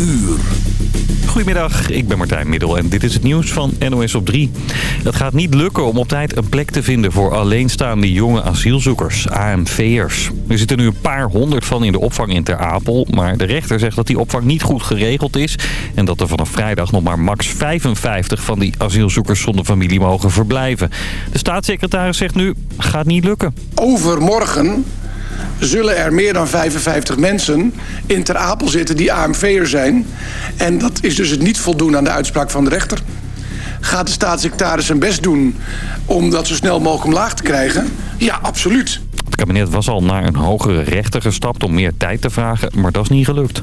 uur. Goedemiddag, ik ben Martijn Middel en dit is het nieuws van NOS op 3. Het gaat niet lukken om op tijd een plek te vinden voor alleenstaande jonge asielzoekers, AMV'ers. Er zitten nu een paar honderd van in de opvang in Ter Apel, maar de rechter zegt dat die opvang niet goed geregeld is... en dat er vanaf vrijdag nog maar max 55 van die asielzoekers zonder familie mogen verblijven. De staatssecretaris zegt nu, gaat niet lukken. Overmorgen zullen er meer dan 55 mensen in Ter Apel zitten die AMV'er zijn. En dat is dus het niet voldoen aan de uitspraak van de rechter. Gaat de staatssecretaris zijn best doen om dat zo snel mogelijk omlaag te krijgen? Ja, absoluut. Kabinet was al naar een hogere rechter gestapt om meer tijd te vragen, maar dat is niet gelukt.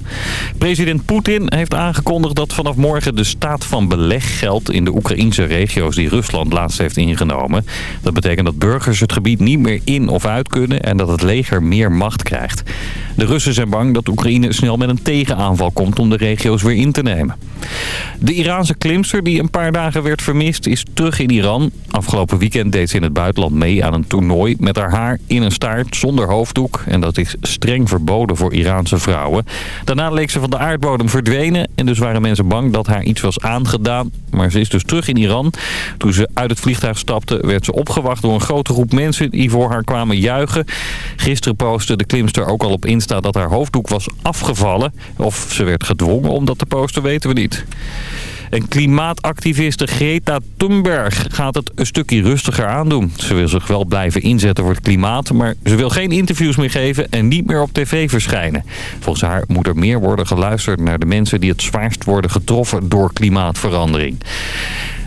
President Poetin heeft aangekondigd dat vanaf morgen de staat van beleg geldt in de Oekraïnse regio's die Rusland laatst heeft ingenomen. Dat betekent dat burgers het gebied niet meer in of uit kunnen en dat het leger meer macht krijgt. De Russen zijn bang dat Oekraïne snel met een tegenaanval komt om de regio's weer in te nemen. De Iraanse klimster die een paar dagen werd vermist is terug in Iran. Afgelopen weekend deed ze in het buitenland mee aan een toernooi met haar haar in een zonder hoofddoek. En dat is streng verboden voor Iraanse vrouwen. Daarna leek ze van de aardbodem verdwenen en dus waren mensen bang dat haar iets was aangedaan. Maar ze is dus terug in Iran. Toen ze uit het vliegtuig stapte werd ze opgewacht door een grote groep mensen die voor haar kwamen juichen. Gisteren postte de klimster ook al op Insta dat haar hoofddoek was afgevallen. Of ze werd gedwongen om dat te posten weten we niet. En klimaatactiviste Greta Thunberg gaat het een stukje rustiger aandoen. Ze wil zich wel blijven inzetten voor het klimaat, maar ze wil geen interviews meer geven en niet meer op tv verschijnen. Volgens haar moet er meer worden geluisterd naar de mensen die het zwaarst worden getroffen door klimaatverandering.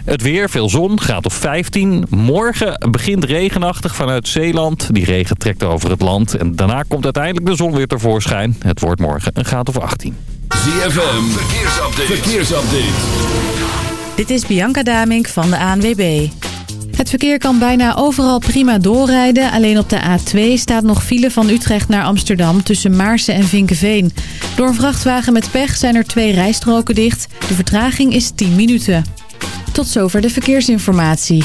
Het weer, veel zon, gaat op 15. Morgen begint regenachtig vanuit Zeeland. Die regen trekt over het land. En daarna komt uiteindelijk de zon weer tevoorschijn. Het wordt morgen een graad of 18. ZFM, verkeersupdate. verkeersupdate. Dit is Bianca Damink van de ANWB. Het verkeer kan bijna overal prima doorrijden. Alleen op de A2 staat nog file van Utrecht naar Amsterdam tussen Maarsen en Vinkenveen. Door een vrachtwagen met pech zijn er twee rijstroken dicht. De vertraging is 10 minuten. Tot zover de verkeersinformatie.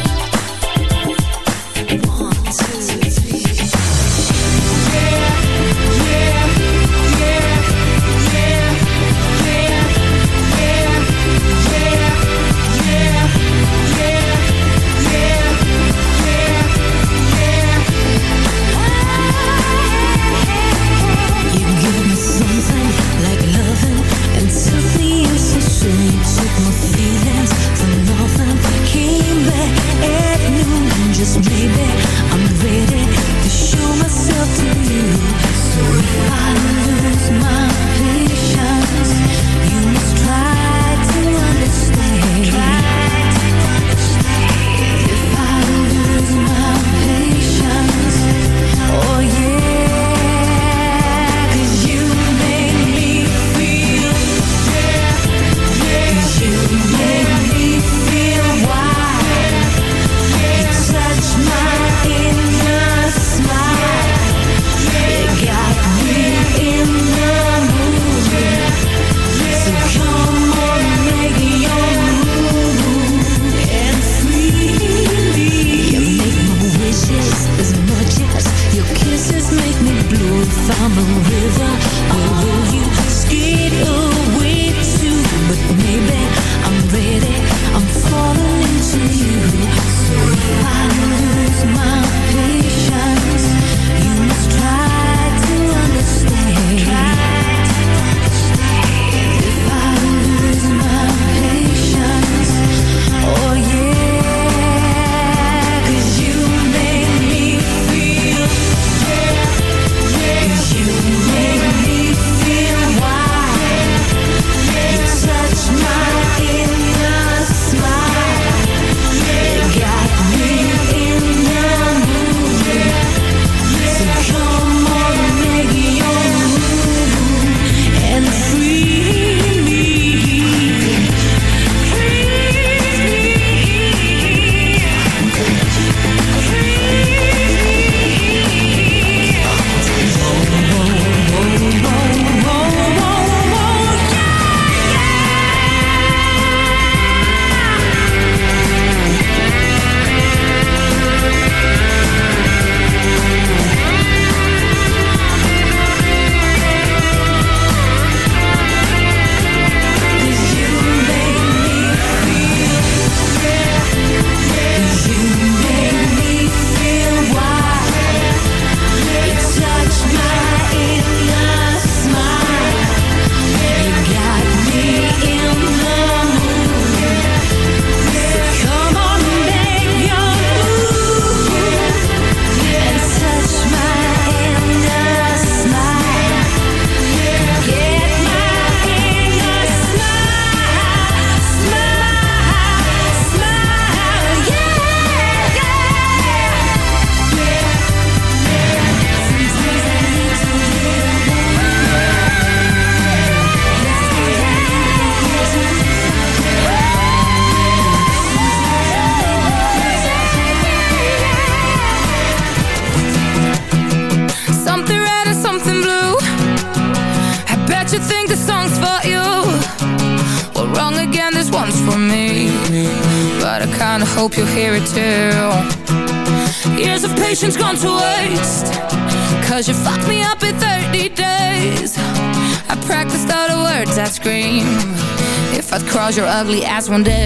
One day.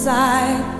side.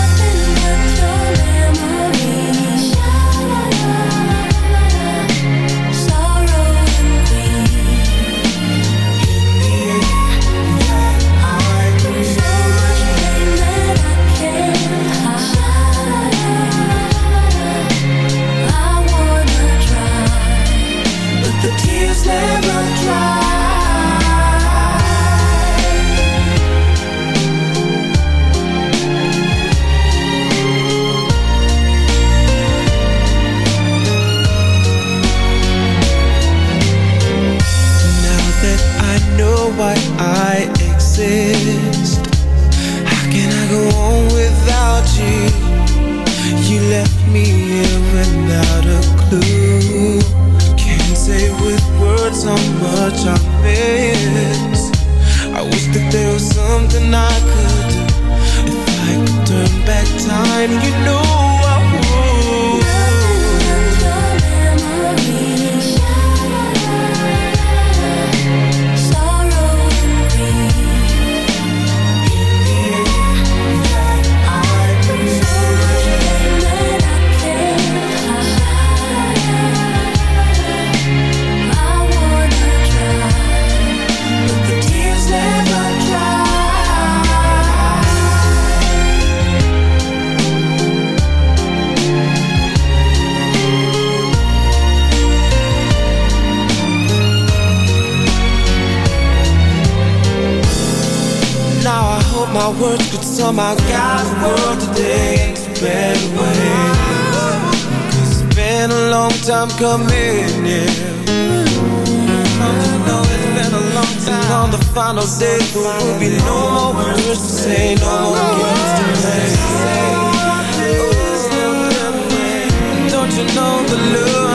left me here without a clue. Can't say with words how much I miss. I wish that there was something I could do. If I could turn back time, you know somehow my the world today to better way. It's been a long time coming, yeah. Don't know it's been a long time. And on the final day, there will be no more words to say, no more games to play. Oh, Don't you know the love?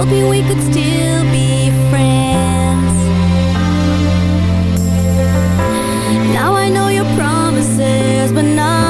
hoping we could still be friends. Now I know your promises, but not.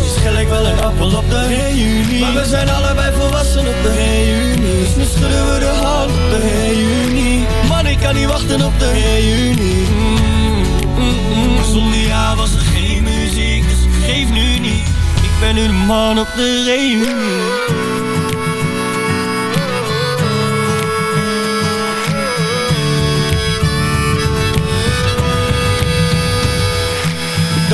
Misschien schel ik wel een appel op de reunie. Maar we zijn allebei volwassen op de reunie. Dus nu we de hand op de reunie. Man, ik kan niet wachten op de reunie. Mm, mm, mm. Zonder jou was er geen muziek, dus geef nu niet. Ik ben nu de man op de reunie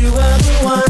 you were the one,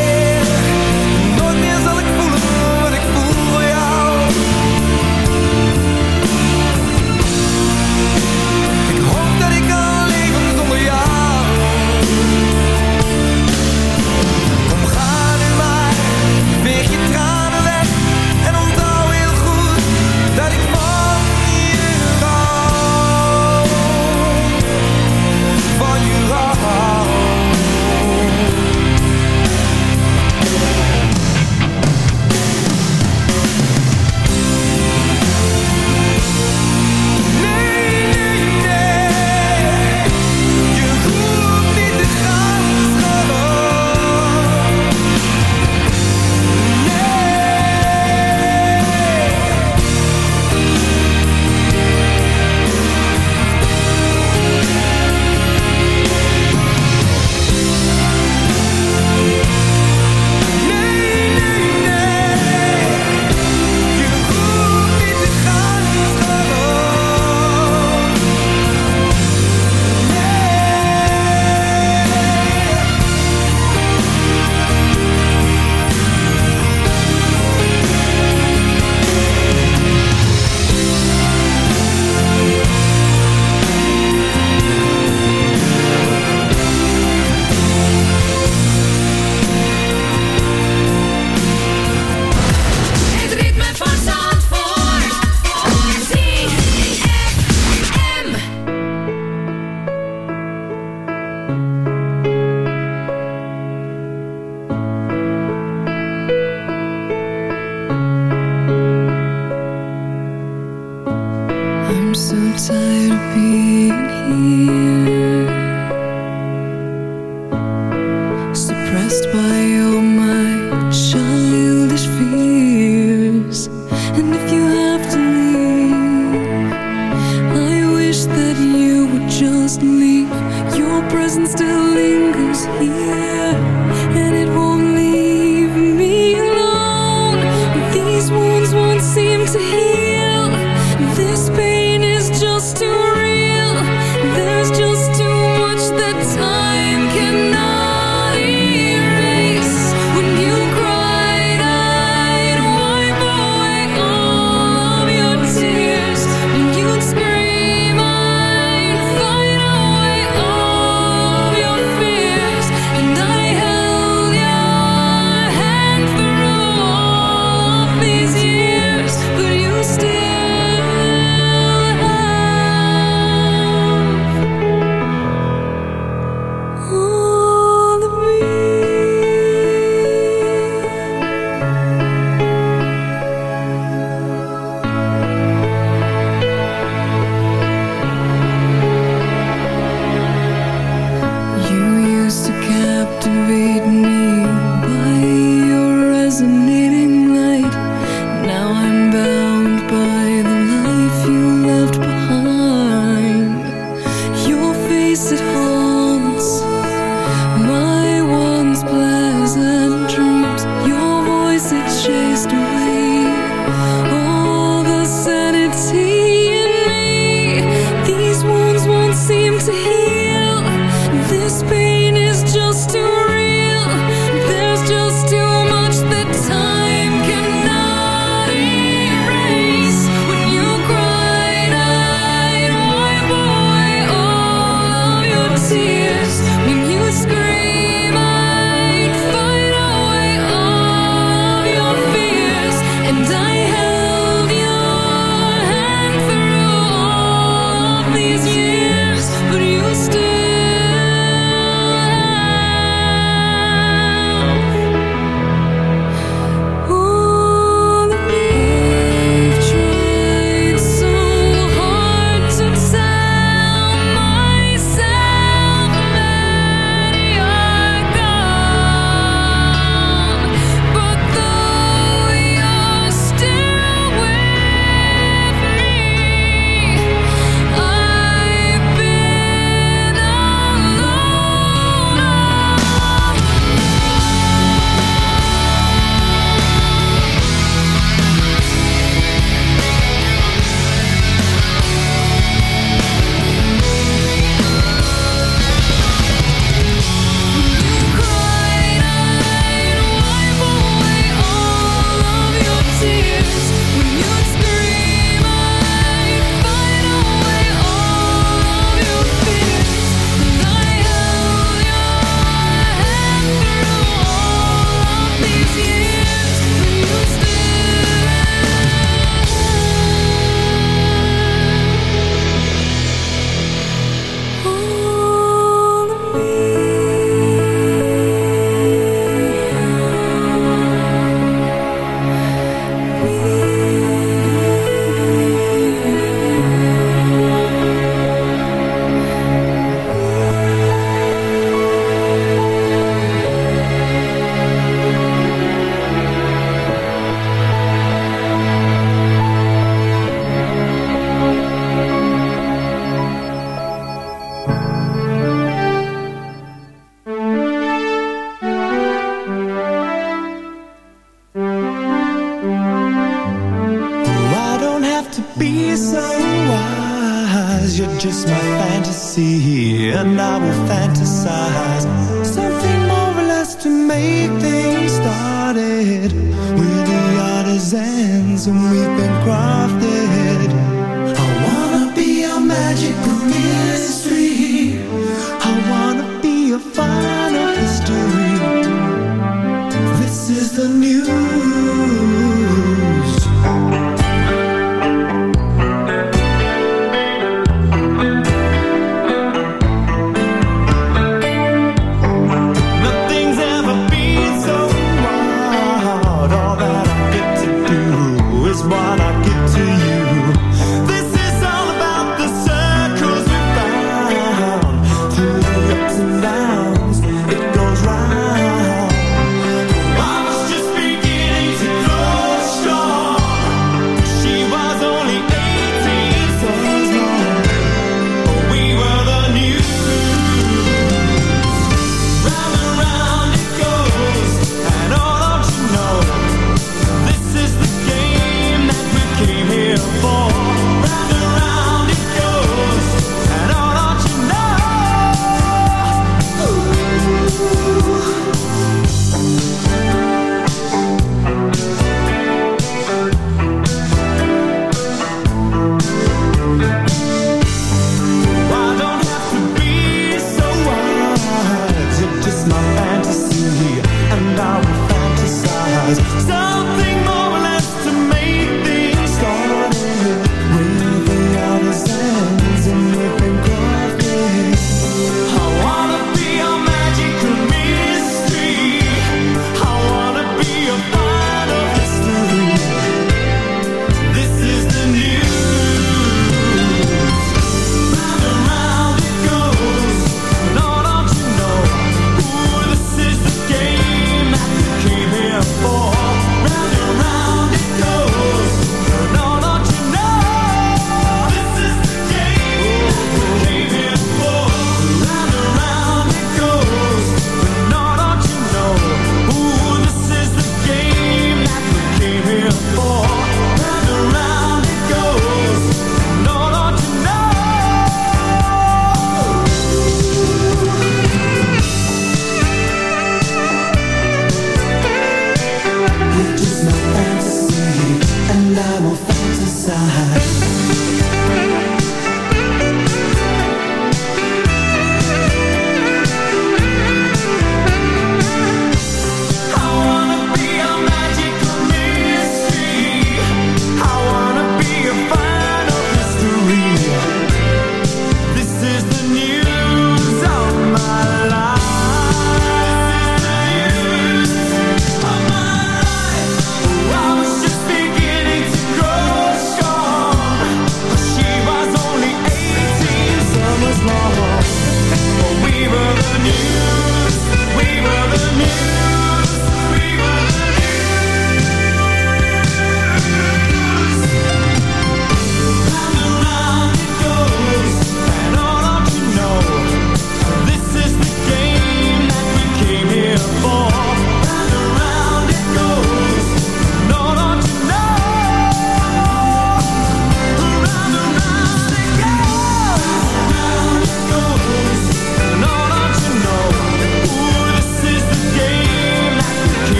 just my fantasy, and I will fantasize something more or less to make things started. We're the artisans, and we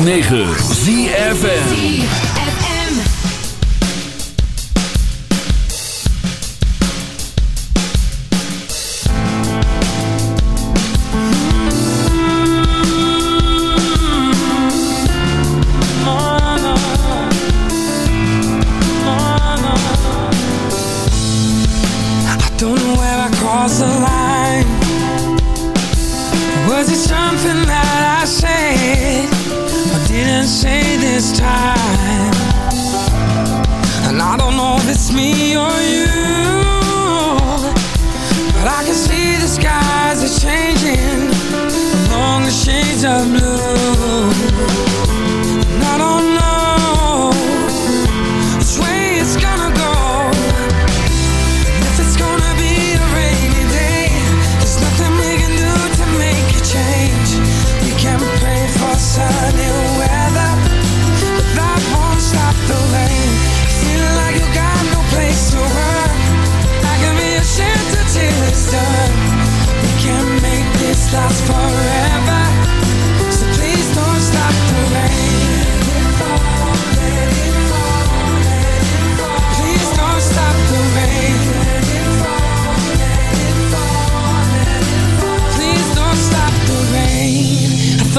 106.9 ZFN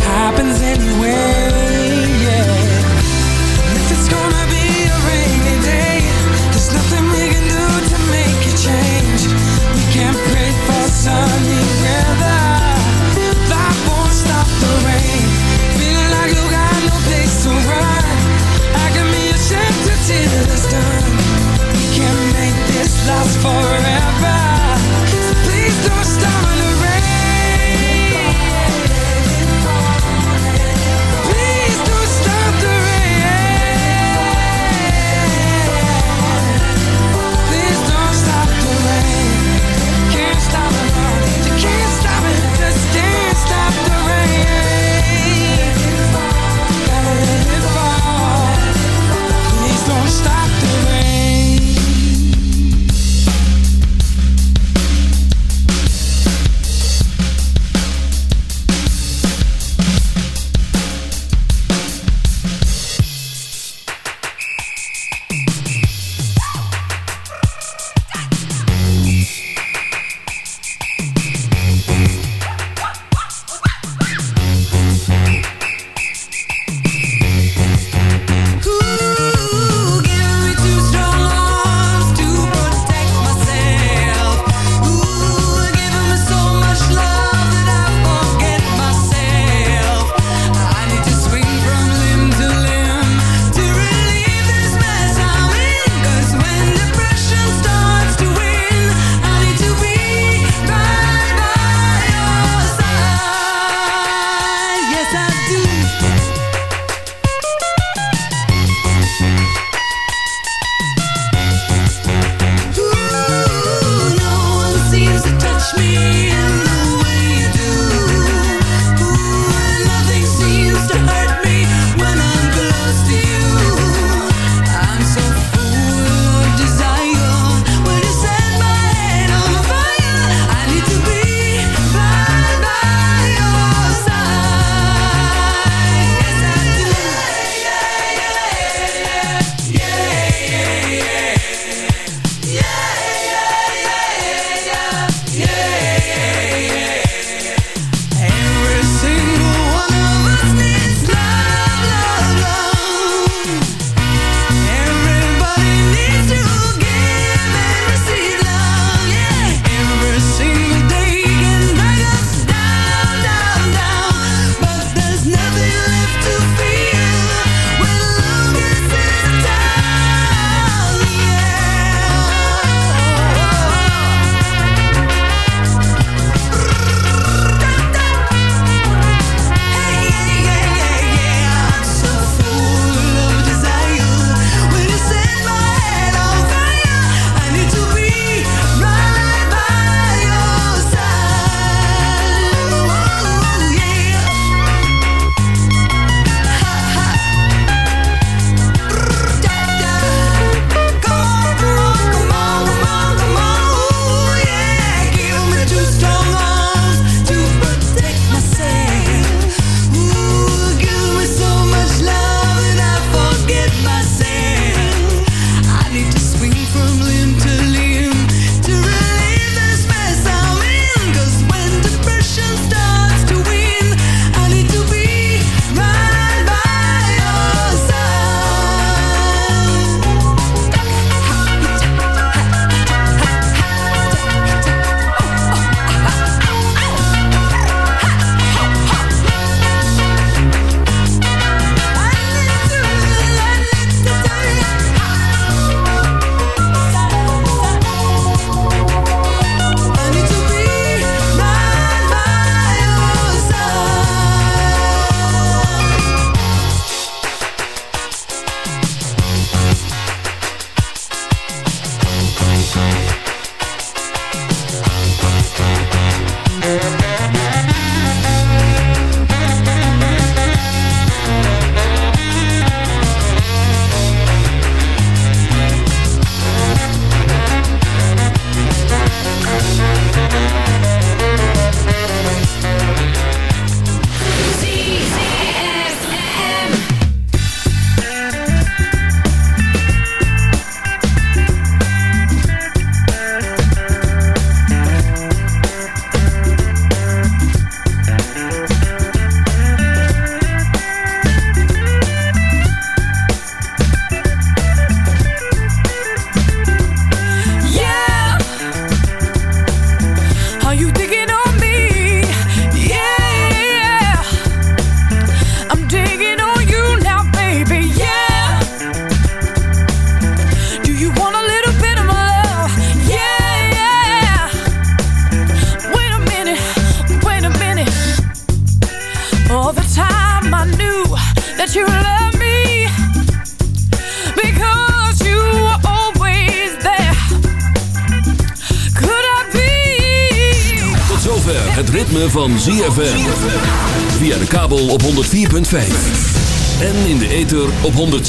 happens anywhere.